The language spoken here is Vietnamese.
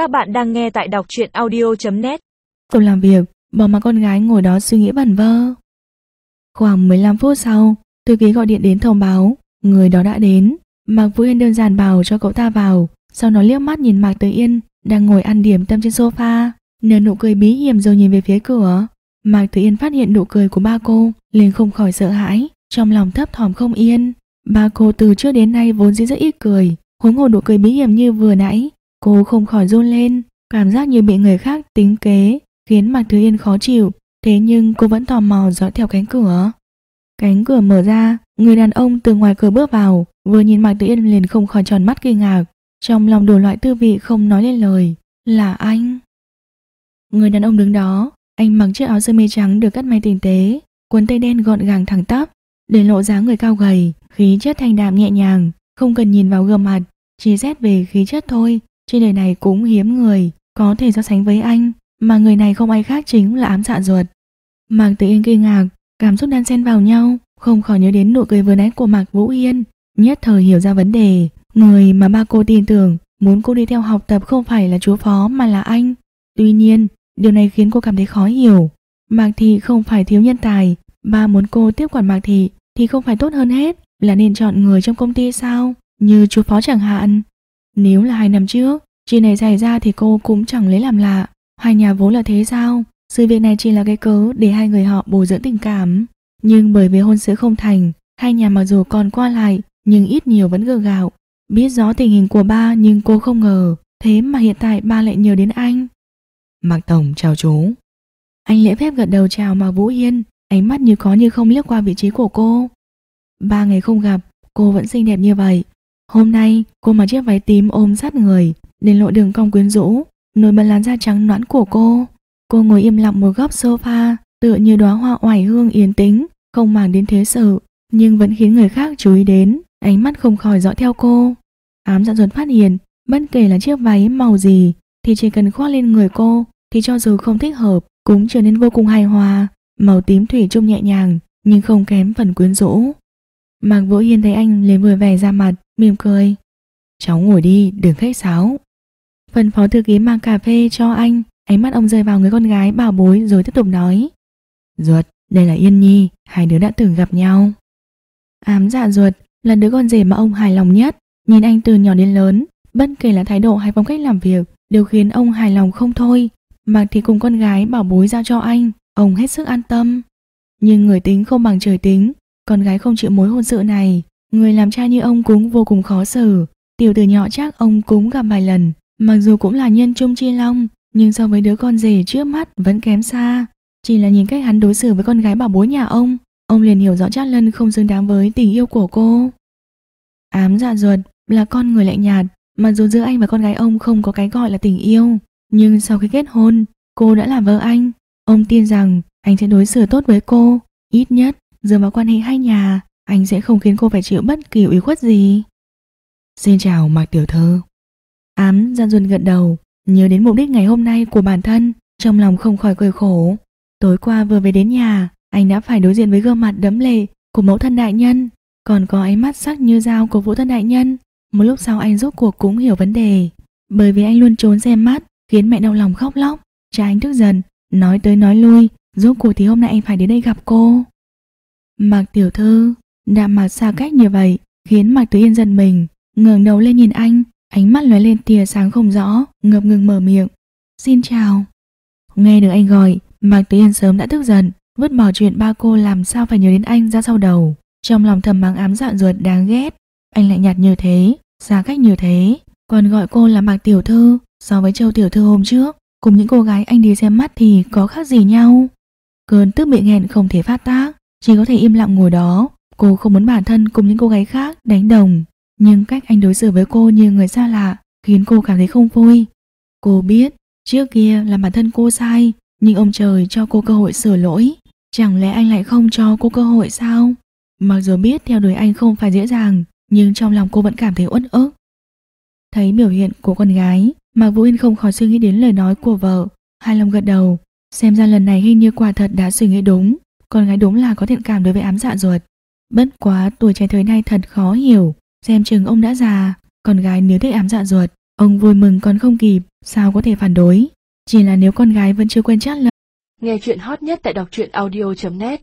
Các bạn đang nghe tại đọc truyện audio.net Tôi làm việc, bỏ mặc con gái ngồi đó suy nghĩ vẩn vơ. Khoảng 15 phút sau, thư ký gọi điện đến thông báo, người đó đã đến. Mạc Vũ Yên đơn giản bảo cho cậu ta vào, sau đó liếc mắt nhìn Mạc Tử Yên đang ngồi ăn điểm tâm trên sofa, nở nụ cười bí hiểm rồi nhìn về phía cửa. Mạc Tử Yên phát hiện nụ cười của ba cô, liền không khỏi sợ hãi, trong lòng thấp thỏm không yên. Ba cô từ trước đến nay vốn dĩ rất ít cười, huống hồ nụ cười bí hiểm như vừa nãy, cô không khỏi run lên, cảm giác như bị người khác tính kế, khiến Mạc thứ Yên khó chịu, thế nhưng cô vẫn tò mò dõi theo cánh cửa. Cánh cửa mở ra, người đàn ông từ ngoài cửa bước vào, vừa nhìn Mạc Tử Yên liền không khỏi tròn mắt kinh ngạc, trong lòng đủ loại tư vị không nói lên lời, là anh. Người đàn ông đứng đó, anh mặc chiếc áo sơ mi trắng được cắt may tinh tế, quần tây đen gọn gàng thẳng tắp, để lộ dáng người cao gầy, khí chất thanh đạm nhẹ nhàng, không cần nhìn vào gương mặt, chỉ xét về khí chất thôi, trên đời này cũng hiếm người có thể so sánh với anh, mà người này không ai khác chính là ám dạ ruột. Mạc Tử Yên kinh ngạc, cảm xúc đan xen vào nhau, không khỏi nhớ đến nụ cười vừa nãy của Mạc Vũ Yên, nhất thời hiểu ra vấn đề, người mà ba cô tin tưởng muốn cô đi theo học tập không phải là chúa phó mà là anh. Tuy nhiên, điều này khiến cô cảm thấy khó hiểu. Mạc Thị không phải thiếu nhân tài, ba muốn cô tiếp quản Mạc Thị thì không phải tốt hơn hết, là nên chọn người trong công ty sao, như chú phó chẳng hạn. Nếu là hai năm trước, chuyện này xảy ra thì cô cũng chẳng lấy làm lạ, hai nhà vốn là thế sao, sự việc này chỉ là cái cớ để hai người họ bồi dưỡng tình cảm. Nhưng bởi vì hôn sự không thành, hai nhà mặc dù còn qua lại, nhưng ít nhiều vẫn gượng gạo. Biết rõ tình hình của ba nhưng cô không ngờ, thế mà hiện tại ba lại nhớ đến anh. Mạc Tổng chào chú. Anh lễ phép gật đầu chào Mạc Vũ Hiên, ánh mắt như có như không liếc qua vị trí của cô. Ba ngày không gặp, cô vẫn xinh đẹp như vậy. Hôm nay, cô mặc chiếc váy tím ôm sát người, đến lộ đường cong quyến rũ, nổi bật làn da trắng nõn của cô. Cô ngồi im lặng một góc sofa, tựa như đóa hoa oải hương yên tĩnh, không màng đến thế sự, nhưng vẫn khiến người khác chú ý đến, ánh mắt không khỏi dõi theo cô. Ám dạ ruột phát hiện, bất kể là chiếc váy màu gì, thì chỉ cần khoác lên người cô, thì cho dù không thích hợp, cũng trở nên vô cùng hài hòa, màu tím thủy chung nhẹ nhàng, nhưng không kém phần quyến rũ. Mạc Vũ Hiên thấy anh liền vui vẻ ra mặt, mỉm cười. Cháu ngồi đi, đừng khách sáo. Phần phó thư ký mang cà phê cho anh, ánh mắt ông rơi vào người con gái bảo bối rồi tiếp tục nói. Ruột, đây là Yên Nhi, hai đứa đã từng gặp nhau. Ám dạ ruột là đứa con rể mà ông hài lòng nhất, nhìn anh từ nhỏ đến lớn, bất kể là thái độ hay phong cách làm việc đều khiến ông hài lòng không thôi. Mặc thì cùng con gái bảo bối giao cho anh, ông hết sức an tâm. Nhưng người tính không bằng trời tính, con gái không chịu mối hôn sự này, người làm cha như ông cũng vô cùng khó xử. Tiểu từ nhỏ chắc ông cũng gặp vài lần, mặc dù cũng là nhân trung chi long, nhưng so với đứa con rể trước mắt vẫn kém xa. Chỉ là nhìn cách hắn đối xử với con gái bảo bối nhà ông, ông liền hiểu rõ Trác Lân không xứng đáng với tình yêu của cô. Ám dạ ruột là con người lạnh nhạt, mặc dù giữa anh và con gái ông không có cái gọi là tình yêu, nhưng sau khi kết hôn, cô đã là vợ anh. Ông tin rằng anh sẽ đối xử tốt với cô, ít nhất dựa vào quan hệ hai nhà, anh sẽ không khiến cô phải chịu bất kỳ ủy khuất gì. Xin chào Mạc Tiểu Thơ. Ám gian ruột gật đầu, nhớ đến mục đích ngày hôm nay của bản thân, trong lòng không khỏi cười khổ. Tối qua vừa về đến nhà, anh đã phải đối diện với gương mặt đấm lệ của mẫu thân đại nhân, còn có ánh mắt sắc như dao của vũ thân đại nhân. Một lúc sau anh rốt cuộc cũng hiểu vấn đề, bởi vì anh luôn trốn xem mắt, khiến mẹ đau lòng khóc lóc. Cha anh tức giận, nói tới nói lui, rốt cuộc thì hôm nay anh phải đến đây gặp cô. Mạc tiểu thư, đạm mặt xa cách như vậy, khiến Mạc Tử Yên giận mình, ngẩng đầu lên nhìn anh, ánh mắt lóe lên tia sáng không rõ, ngập ngừng mở miệng. Xin chào. Nghe được anh gọi, Mạc Tử Yên sớm đã tức giận, vứt bỏ chuyện ba cô làm sao phải nhớ đến anh ra sau đầu. Trong lòng thầm mắng ám dạ ruột đáng ghét. Anh lại nhạt như thế, xa cách như thế, còn gọi cô là Mạc Tiểu Thư so với Châu Tiểu Thư hôm trước. Cùng những cô gái anh đi xem mắt thì có khác gì nhau. Cơn tức bị nghẹn không thể phát tác, chỉ có thể im lặng ngồi đó. Cô không muốn bản thân cùng những cô gái khác đánh đồng. Nhưng cách anh đối xử với cô như người xa lạ khiến cô cảm thấy không vui. Cô biết, trước kia là bản thân cô sai, nhưng ông trời cho cô cơ hội sửa lỗi. Chẳng lẽ anh lại không cho cô cơ hội sao? Mặc dù biết theo đuổi anh không phải dễ dàng, nhưng trong lòng cô vẫn cảm thấy uất ức. Thấy biểu hiện của con gái, Mạc Vũ Yên không khỏi suy nghĩ đến lời nói của vợ. Hai lòng gật đầu, xem ra lần này hình như quả thật đã suy nghĩ đúng. Con gái đúng là có thiện cảm đối với ám dạ ruột. Bất quá tuổi trẻ thời nay thật khó hiểu, xem chừng ông đã già, con gái nếu thích ám dạ ruột, Ông vui mừng còn không kịp, sao có thể phản đối. Chỉ là nếu con gái vẫn chưa quen chát là Nghe chuyện hot nhất tại đọc truyện audio.net